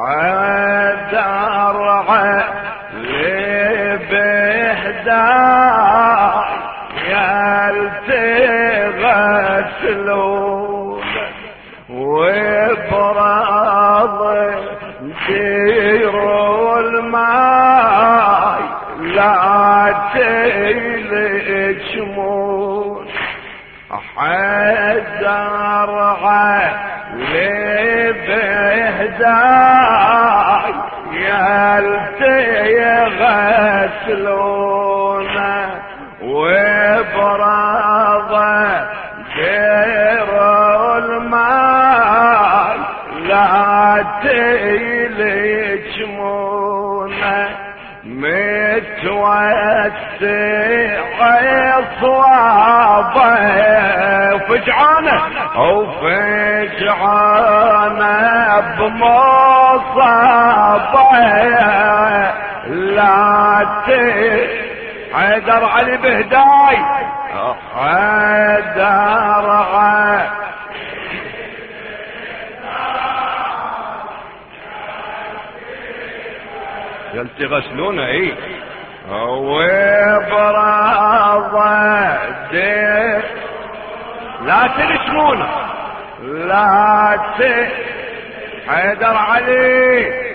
حيدر علي بهدى يلتغسلون وبراض ديروا الماي لا تلجمون حيدر علي بهداي متوسع صوابة فجعانة وفجعانة بمصابة. لا حيدر علي بهداي حيدر علي. قلت غسلونا اي وبراضة دير لا تلسمونا لا ت حيدر علي.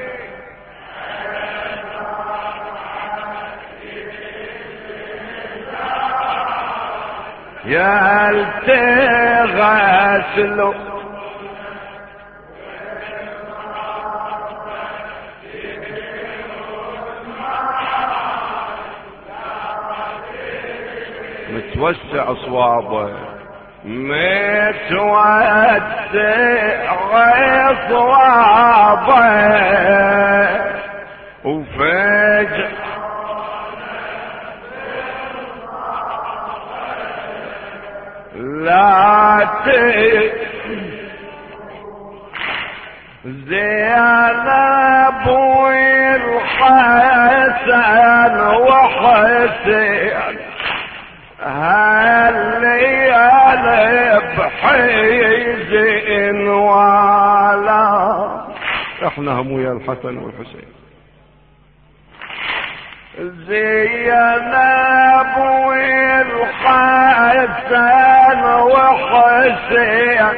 يا التغسلوا متوسع أصوابه. متوسع اصوابه وفجأة لا ت زينب والحسن وحسين. إحنا هم ويا الحسن والحسين. زينب والحسن وحسين.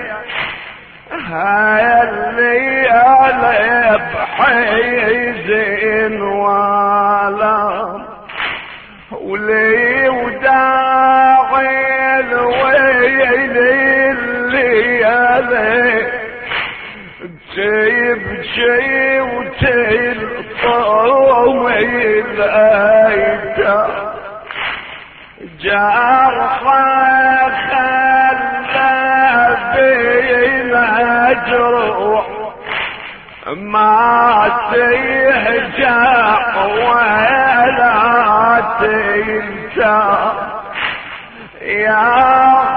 هالليالي بحيز ولا ولي الليالي تبكي وتلطم الايتام جرحى خلى بينا جروح ما تهجع ولا تنسى يا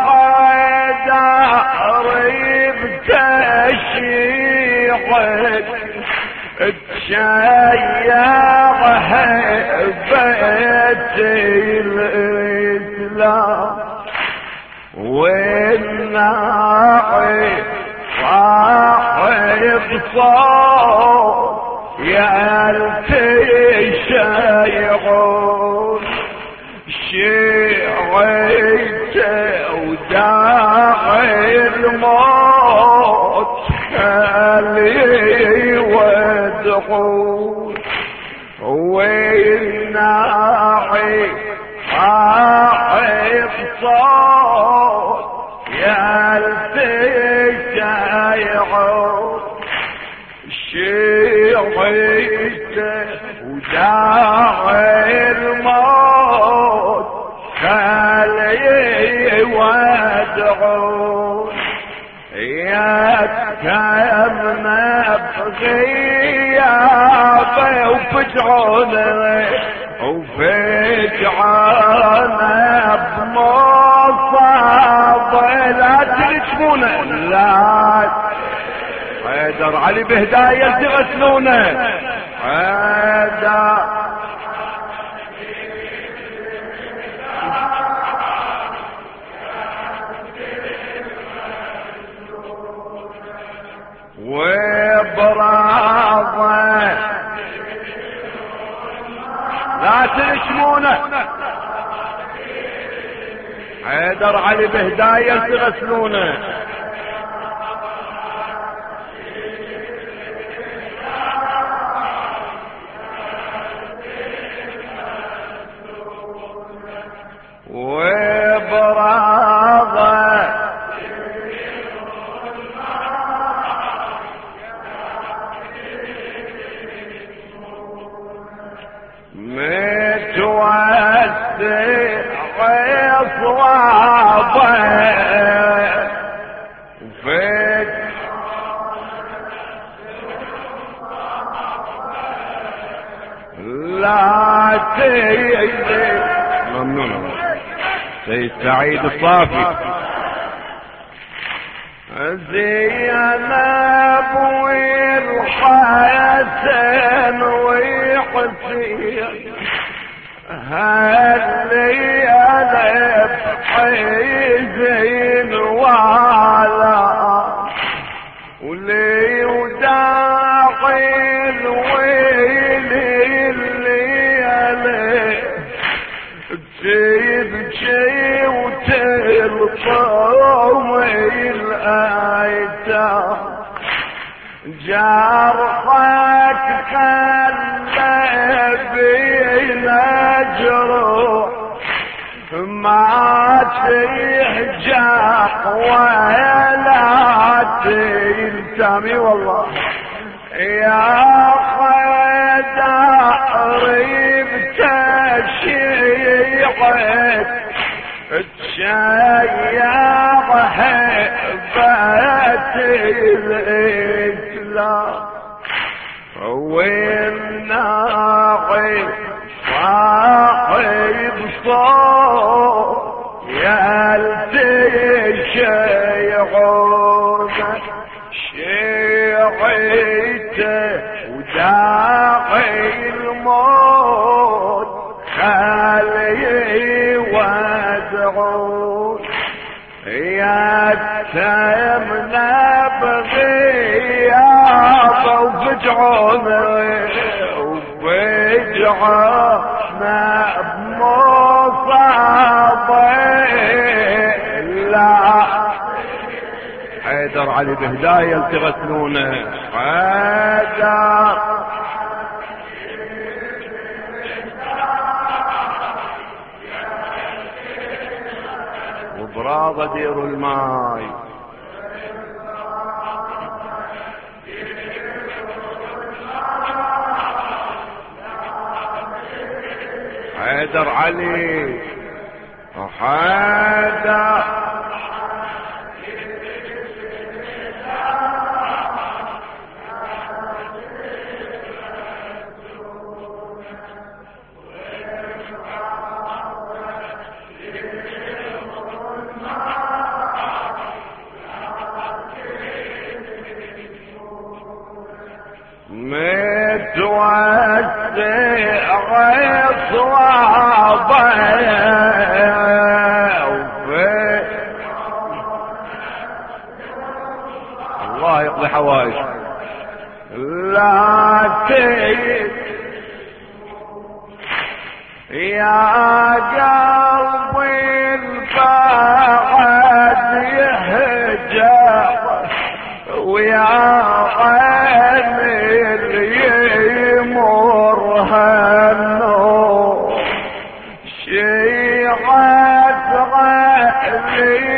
حيدر بتشيعك تشيعها بيت الإسلام. والناعي صاحب صوت يلتشيعون شيعته وداعي الموت. ودعون والناعي صاحب صوت يلتشيعون شيعته وداعي الموت خلي ودعون يتكلمنا بغيابه وفجعونه وفجعنا بمصابه لا تلجمونه لا. حيدر علي بهداية تغسلونه حيدر. لا تنشمونه حيدر علي بهداية تغسلونه سعيد الصافي. زينب والحسن وحسين هل يلف حزين وعلى جرحك خلى بينا جروح ما تهجح ولا تلتمي والله. يا خداري بتشيعك. تشيع حبات الإسلام والناعي صاحب صوت يلتشيعون شيعته وداعي الموت خليه ودعون يا تمنا وفجعون وفجعنا بمصابي لا حيدر علي بهداية تغسلونه حيدر. وبراضة دير الماي. حيدر علي حيدر تيت يا قلبي البعد يهجر ويا عيني يمر هالنور شيعت غالي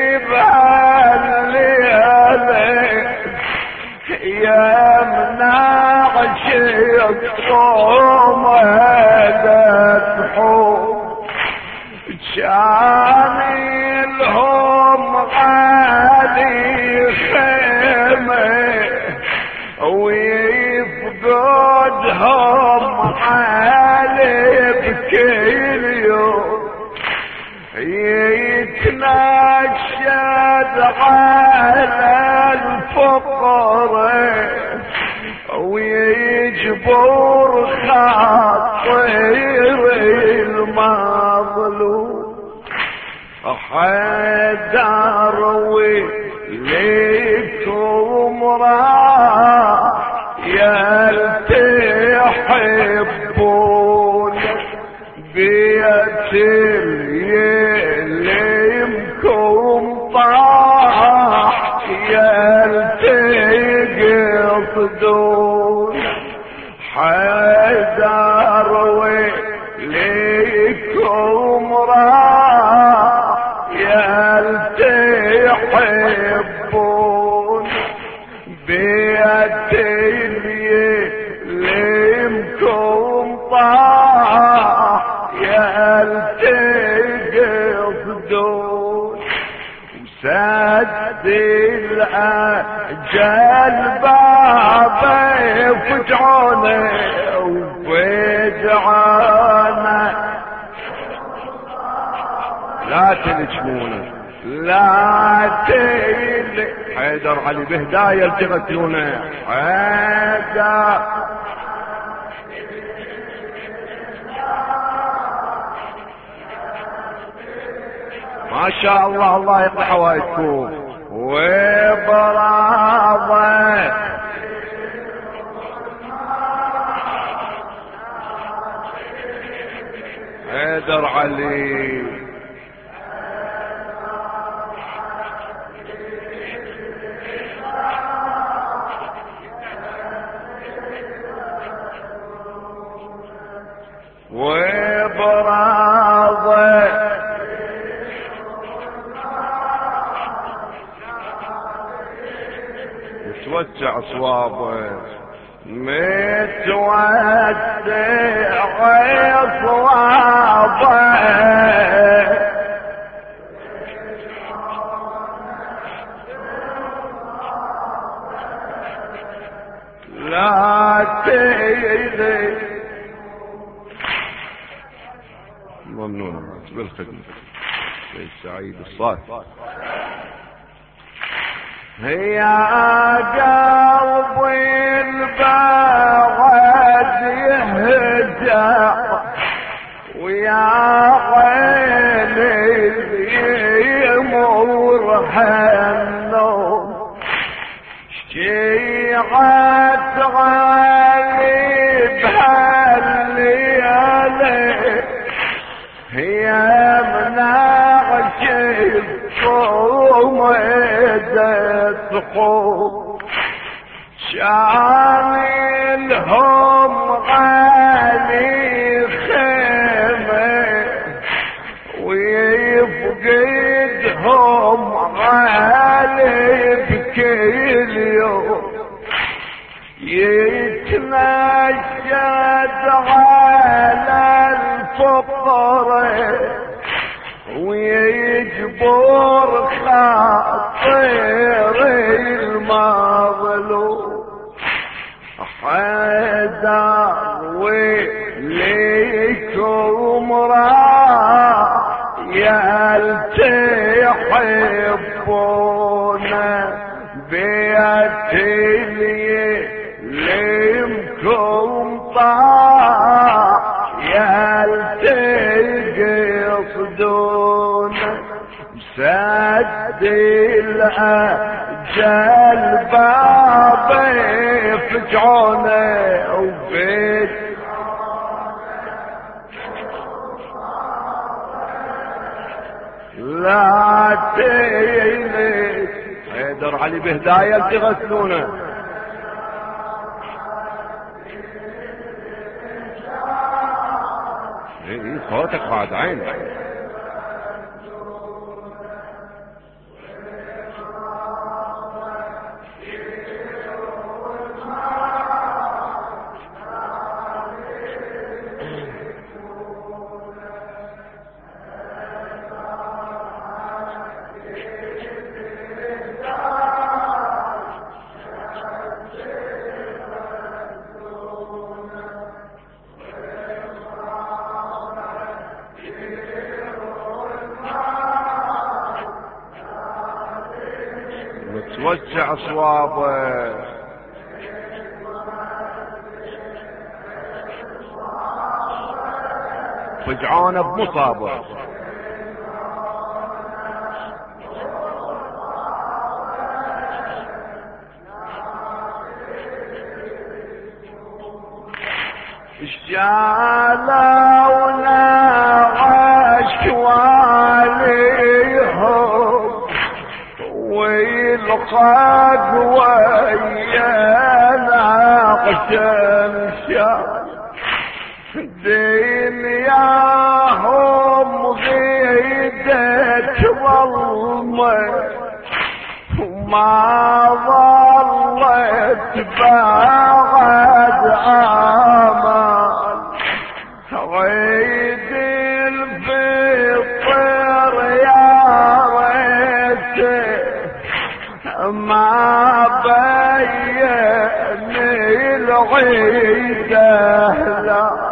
الصوم تحوم كان لهم غالي خيمة ويفقدهم علي بكل يوم. يتنشد على الفقر ويجبر خاطر المظلوم حيدر وليكم راح يلتحبون يليمكم طاح يلتقصدون حيدر وليكم راح يلتحبون بيتي يليمكم طاح يلتقصدون وسد الأجل فجعونه وفجعونه لا تلجمونه. لا تل حيدر علي بهداية التغتلونه حيدر. ما شاء الله الله يقضي حوائجكم وبراضة حيدر علي. وبراضة متوسع صوابه. متوسع صوابه لا تيذي ممنون بالخدمة سيد سعيد الصافي هي قلبي البعد يهجع ويا عيني يمر هالنوم شيعت علي بهالليالي هي مناغش الصوم تقوم شاملهم غالي خيمة ويفقدهم غالي بكل يوم. يتنشد على الفقر ويجبر خاطر المظلوم. حيدر وليكم راح يلتحبون بيتي لمكم طاح يلتقصدون سد الأجل بابي فجعونه وفي لا تيلي حيدر علي بهداية تغسلونه إيه صوتك بعد عين ولا بمصابه جعلونا عشواليهم ويلقاد ويا العقشم دنياهم غيدت ظلمه وما ظلت بعد آمال غيد الفطر يا ريت ما بين العيد لا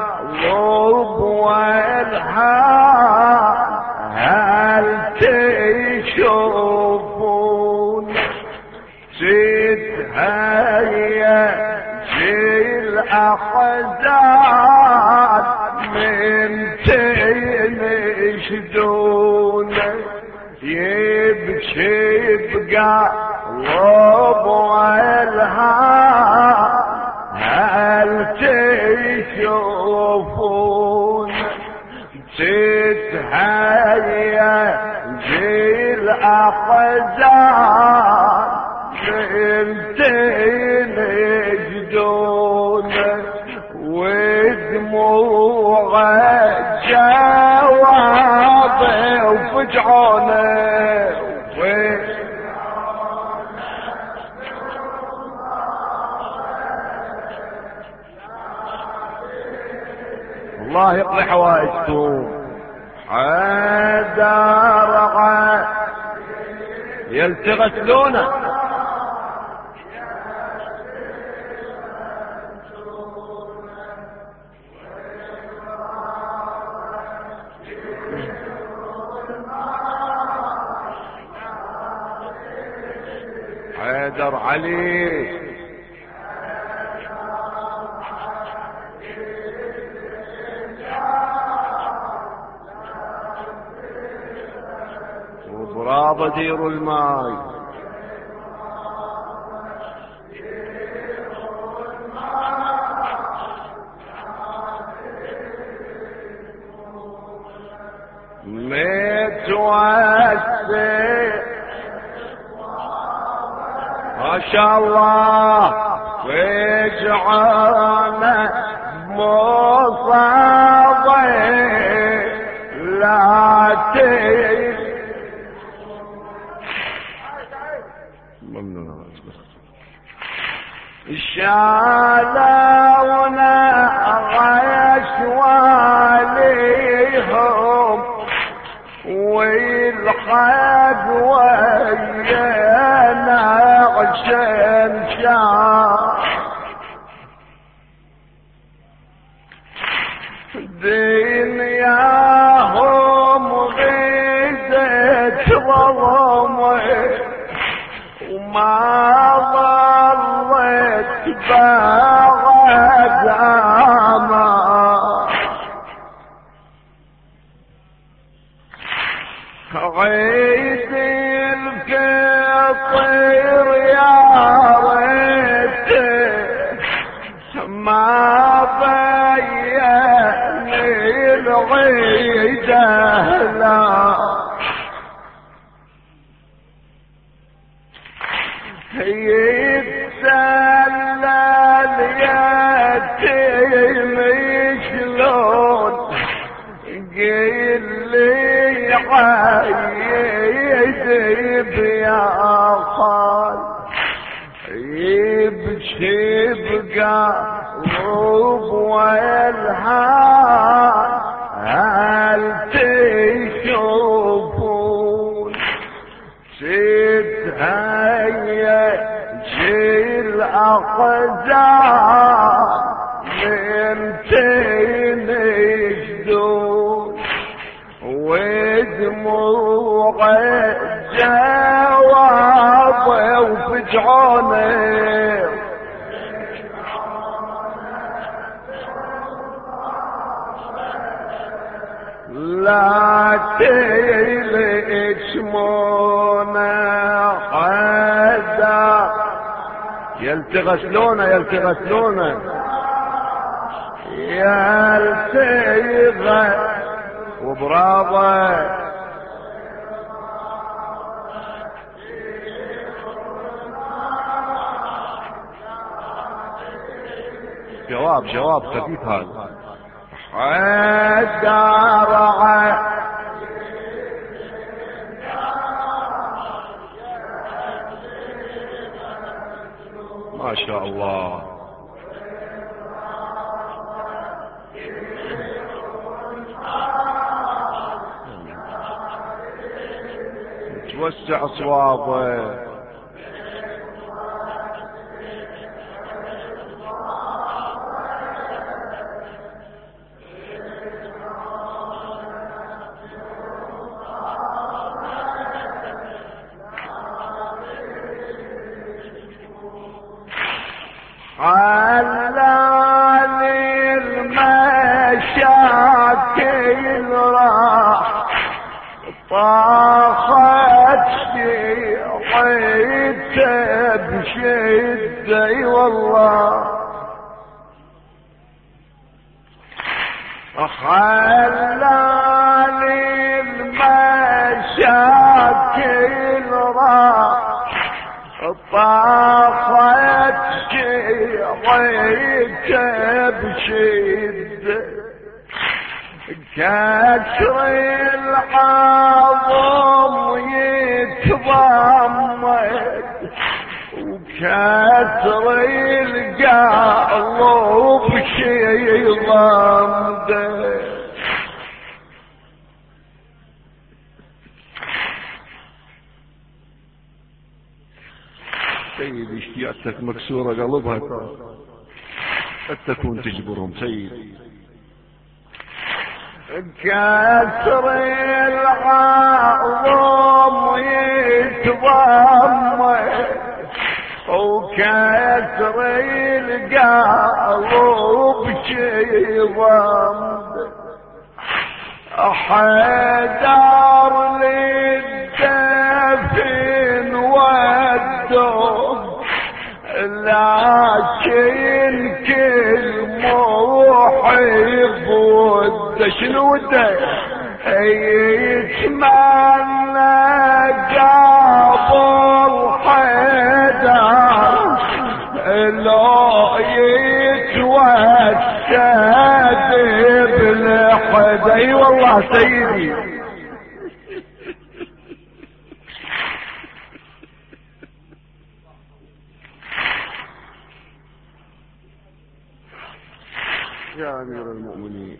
جيل أحزان من تنشدون يبكي بقلب والهام هل تشوفون تتهيأ جيل أحزان من تنجدون الله حوائجكم حيدر يلتغسلونه حيدر علي. وضراب دير الماي ما شاء الله. وجعلنا مصابي لا تيس شالونا غش واليهم والخد ويانا عشان شام دنياهم غيدت وما بعد عما عيد القطير يا ريت ما بين العيد لا بيا خال. يبكي بقلب والهان هل تشوفون؟ تتهيأ جيل أقدام من تنشدون ودموع جواب وفجعونه لا تلجمونا حدا يلتغسلونا يلتغسلونا يلتغ وبرافو جواب جواب خفيف هذا. الدرع ما شاء الله. توسع صوابه خلاني المشاكل راح طافت شيريك بشدة كسر العظم يتضمد وكسر القلب شي ضمده سيدي اشتياقتك مكسورة قلبها. تكون تجبرهم. سيدي كسر العظم يتضم وكسر القلب شي ضم حدار للدفن لكن كل محب وده شنو وده؟ يتمنى قبل حدار لو يتوسد بالحد اي والله سيدي يا امير المؤمنين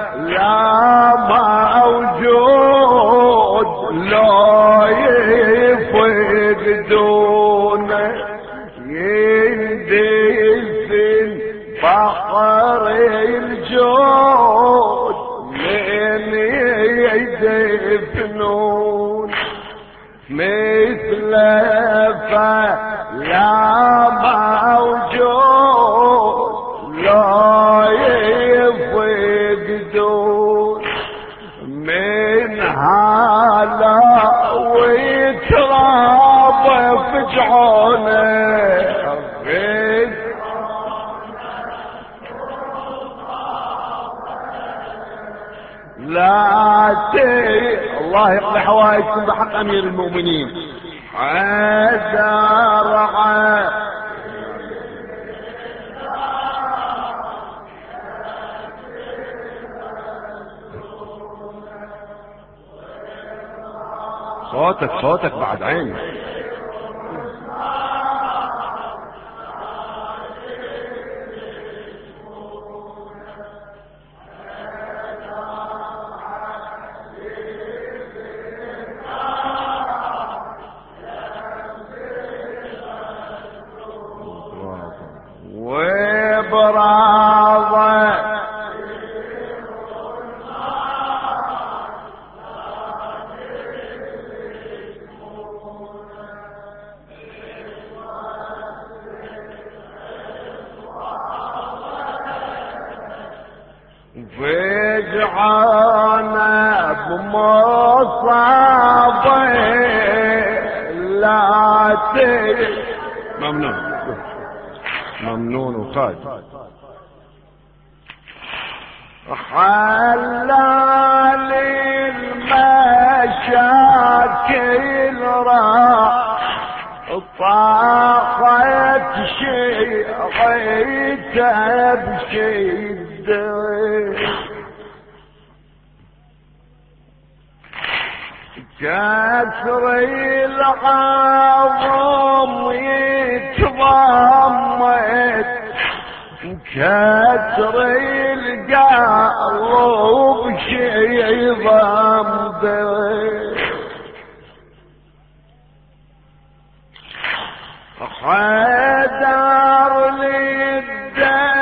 فلا موجود لا يفقدون يندفن فخر الجود من يدفنون. مثل فلا هذا ويتراب لا تي الله يقضي حوائجكم بحق أمير المؤمنين. عذر صوتك صوتك بعد عيني فجعانا بمصابة لا ممنون. ممنون وقاد حلال المشاكل راح طاقت شيء بشده كسر القلب شي ضمد حدار للدفن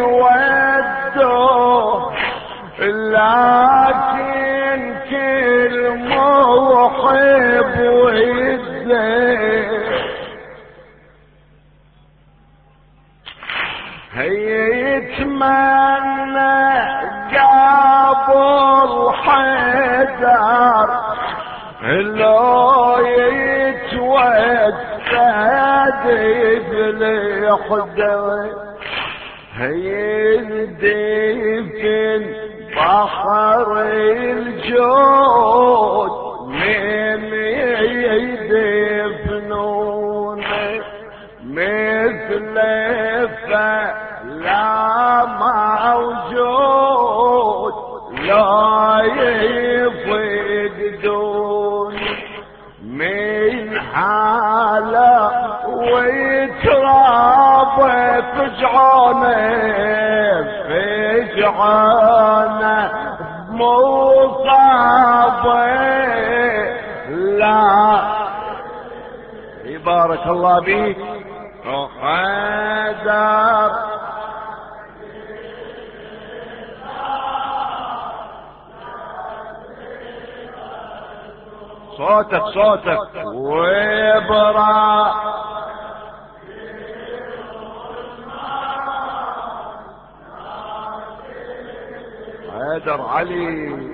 وده لكن كل محب وده. يتمنى قبل حدار لو يتودد بالحدر يندفن بحر الجود. ويتراب فجعانه فجعانه مصابه لا. بارك الله بيك حيدر صوتك صوتك. وبرا حيدر علي.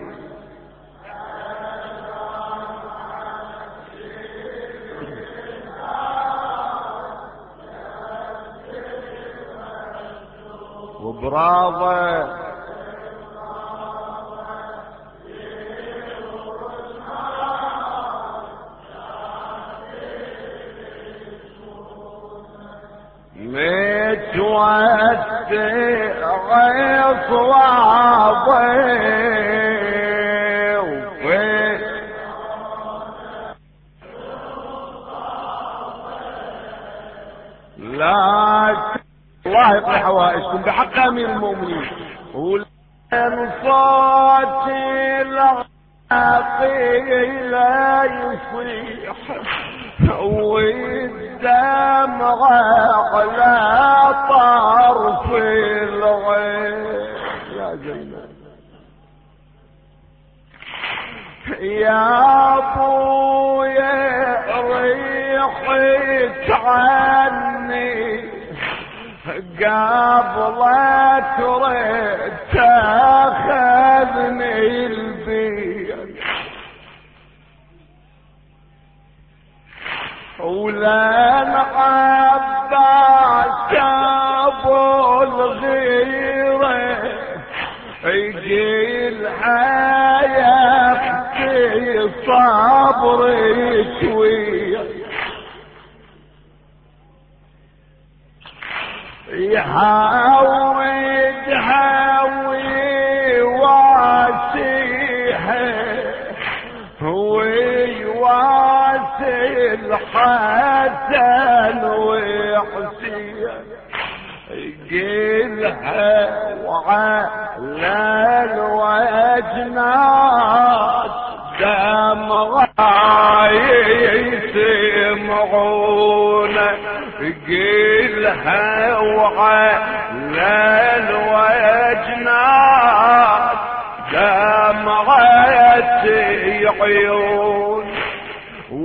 وبراضة. يقضي حوائجكم بحق امير المؤمنين ولن صوت يصيح والدمع على طرف العين يا زينب يا أبويا ريحت عني. قبل تريد تاخذني البيت. ولان عباس ابو الغيرة. يجي الحياة صبري شوية. يحاول الحسن وحسين يقلها وعلى الوجنات دمغا يسمعون قيلها وعلى وجنات دمعتي عيون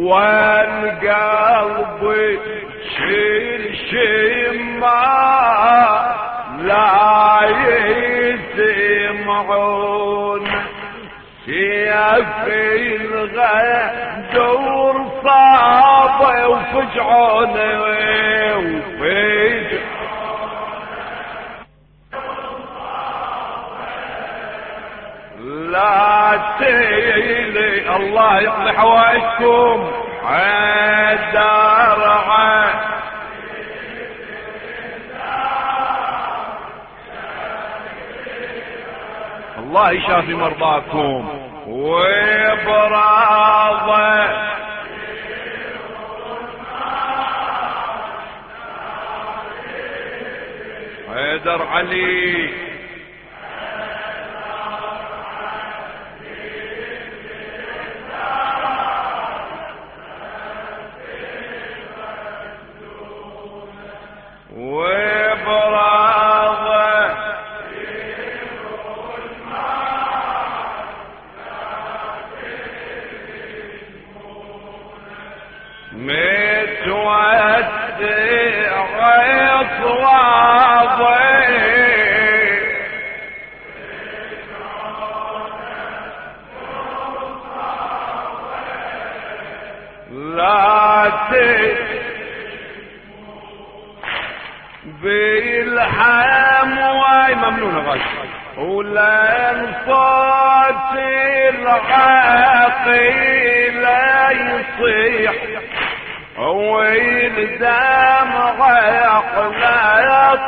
والقلب شيل شما لا يسمعون. سيف الغدور صاب وفجعون وفجعون لا تيلي الله يقضي حوائجكم. عدار الله يشافي مرضاكم. وبراضة. حيدر علي. بالحام واي ممنون غش ولن صوت العاقل يصيح والدمع عقل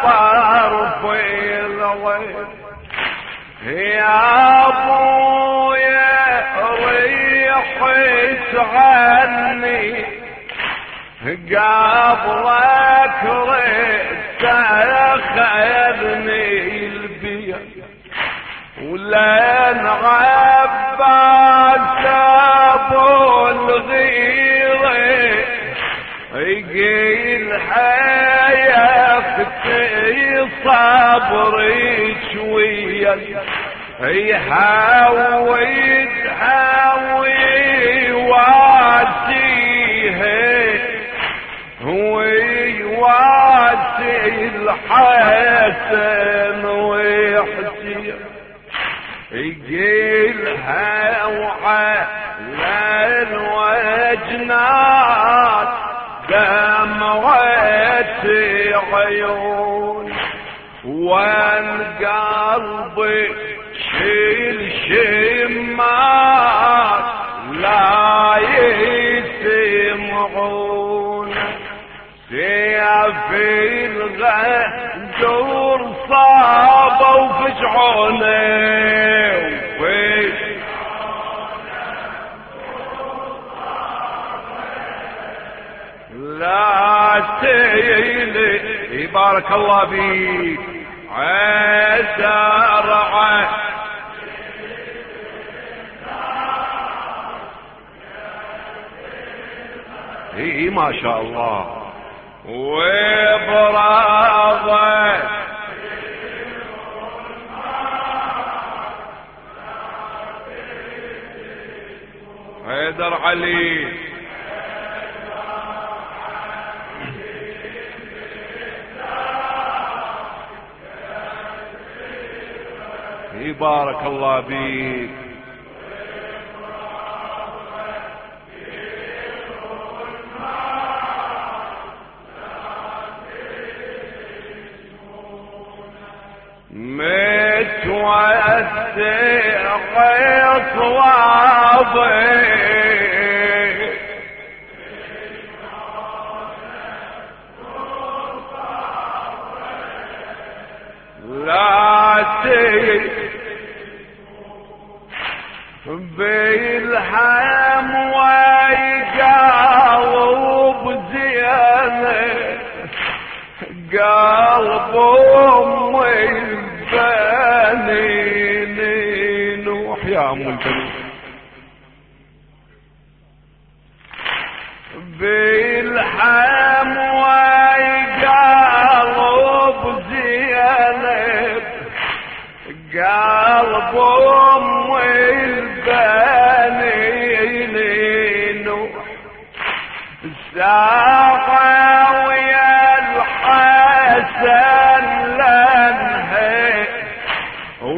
طرف الغير يا أبويا ريح عني. قبلك ريت خيرني البيت ولين عباس أبو الغيره يقيل حياتي صبري شوية. يحاول حاوي واسيه ويواسي الحسن وفجعونه لا تيلي بارك الله بيك عسى إي ما شاء الله. وبراضة حيدر علي. بارك الله بيك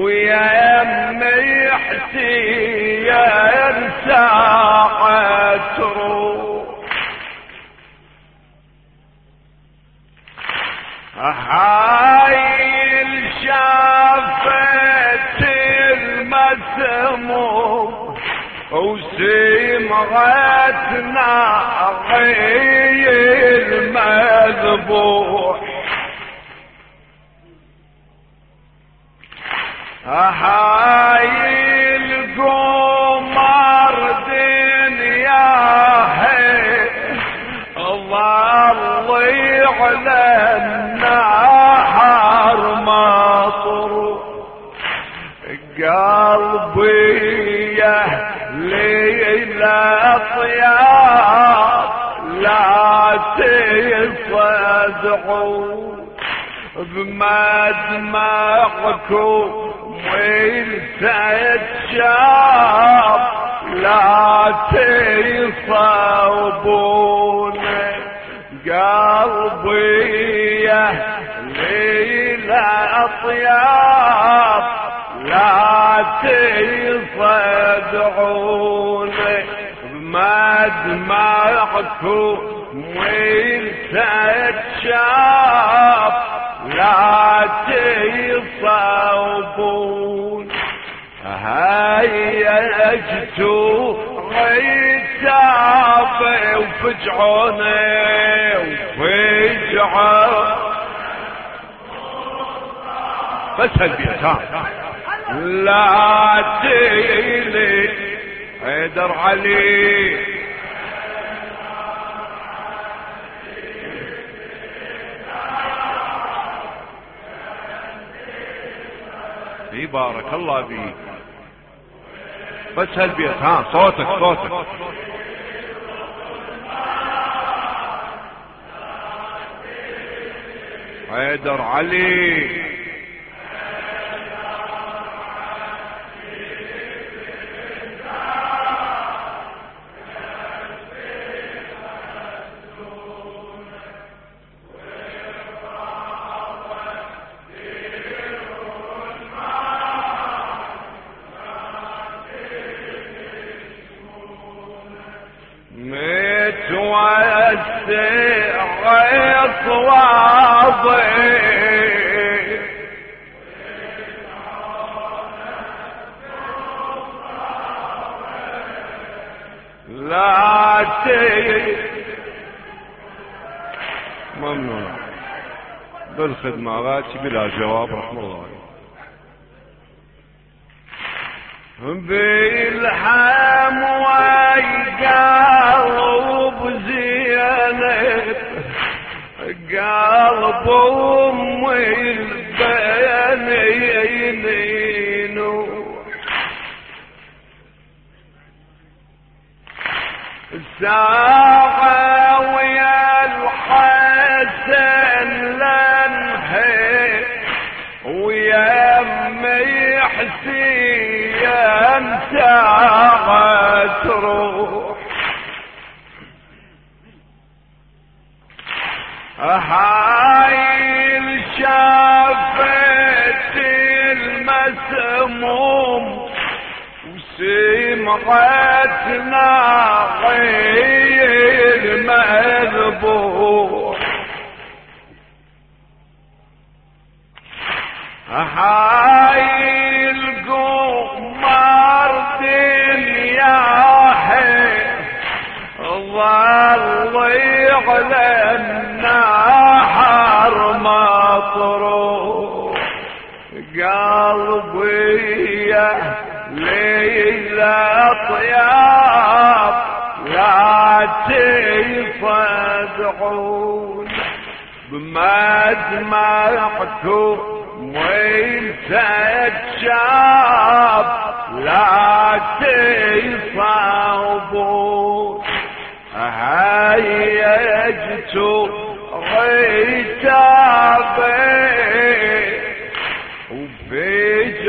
ويا امي حسين ساعة تروح هاي شافت المسموم وسمعتنا غي المذبوح. هاي القمر دنياه ظل على النهر مطر. قلبي يا ليلة طياب لا تصدعوا بمدمعكم ويلتت شاب لا تصوبون قلبي ليلة أطياب لا تصدعون بمدمعكم ويلتت شاب. لا تصوبون هيجتو غيتاب وفجعوني وفجعون بس هالبيت ها. لا تيلي حيدر علي. اي بارك الله فيك. بس هالبيت ها صوتك صوتك. حيدر علي. تي ممنون بالخدمة غاتي بلا جواب رحمه الله عليك. بالحم قلب امي البنين ساعة ويا الحسن لنهي ويا امي حسين ساعة تروح شافت المسموم وسمعتنا غير مذبوح. هاي القمر دنياه ظل على النهر قلبي ليلة طياب لا تصدعون بمدمعكم وانت الشاب لا تصوبون هيجتو غيتابي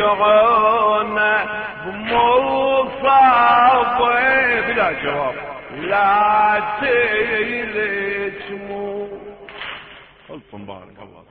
وبيجعونا بمصابي بلا جواب. لا تلتمو ألف مبارك الله.